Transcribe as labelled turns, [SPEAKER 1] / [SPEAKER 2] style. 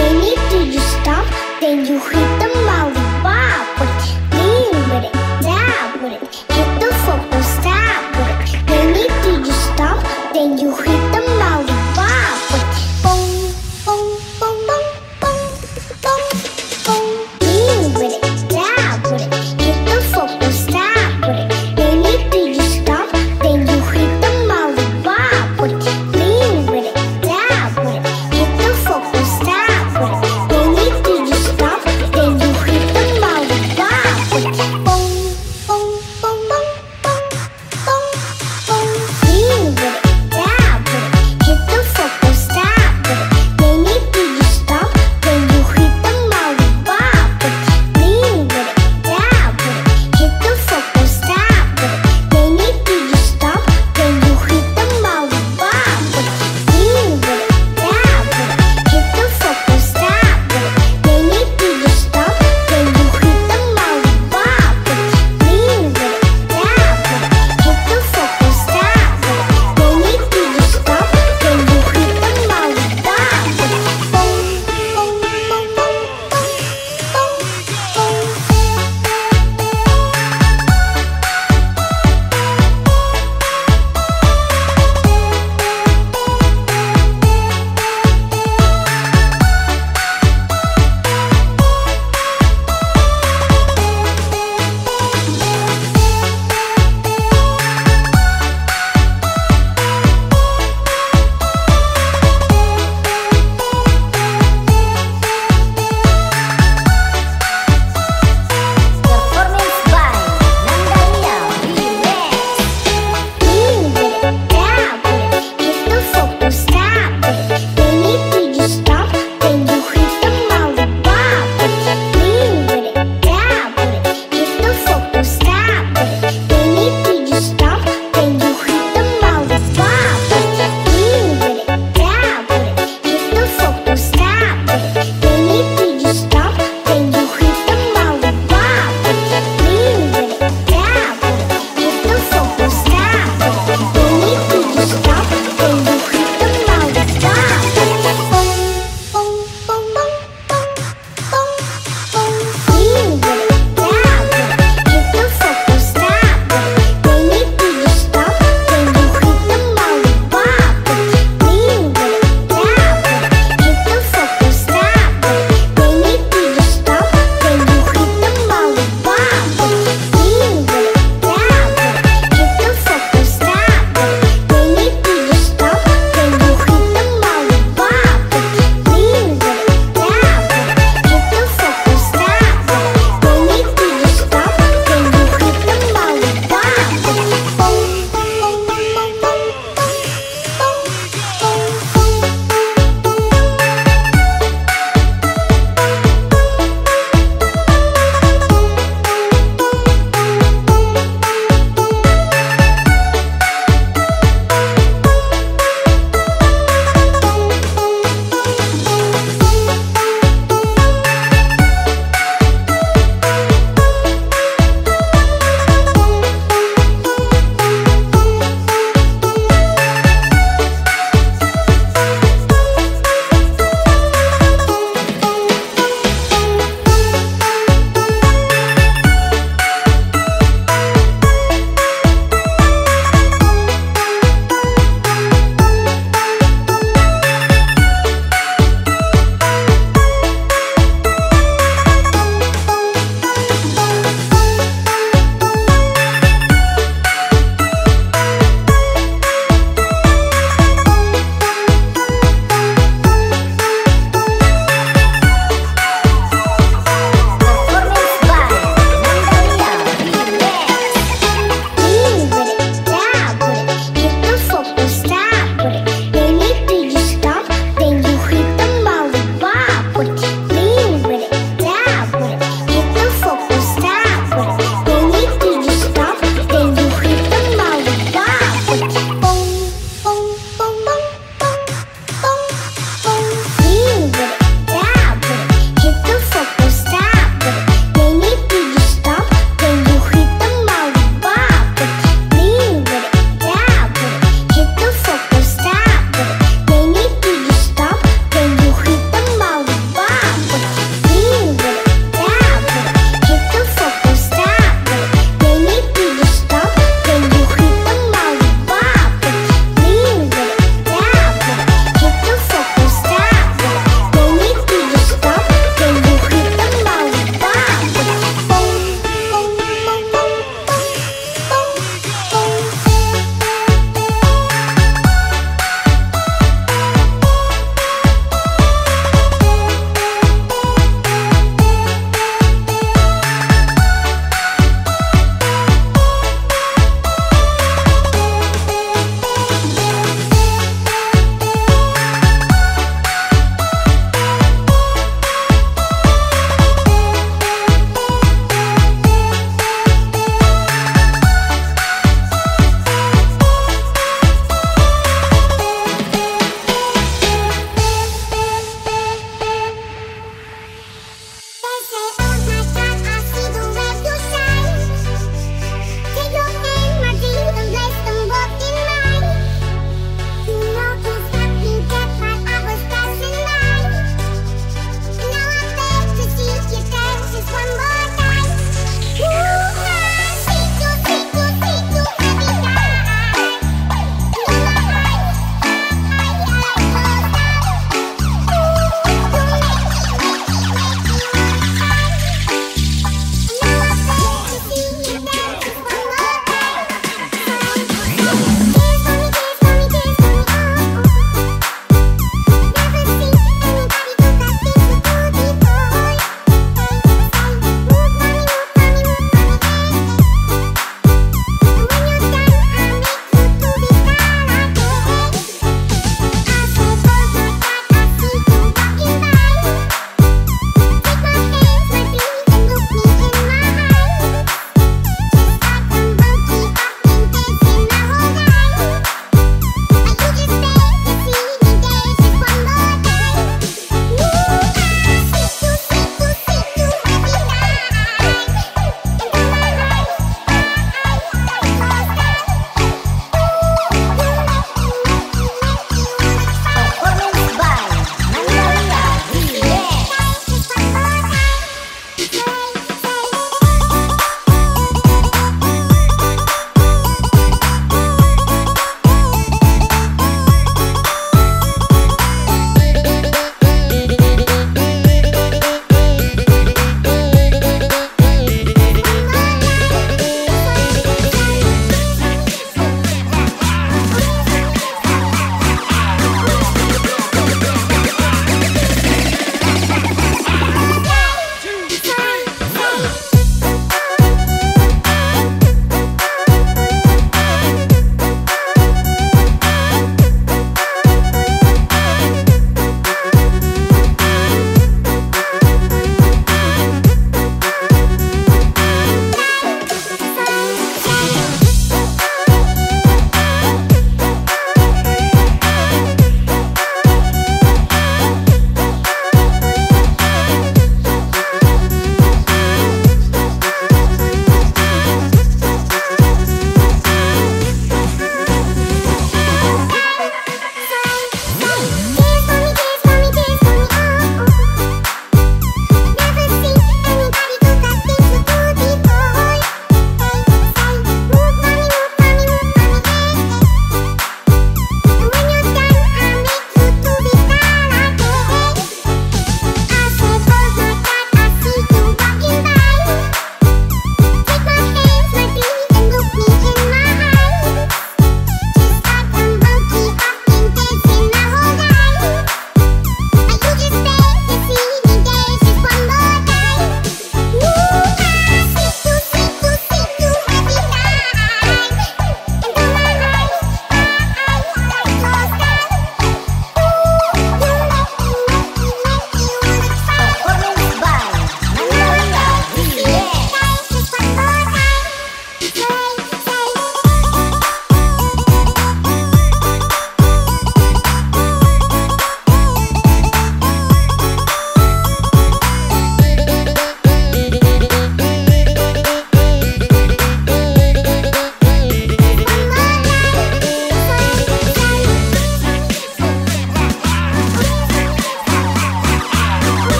[SPEAKER 1] Then you then you hit the mouth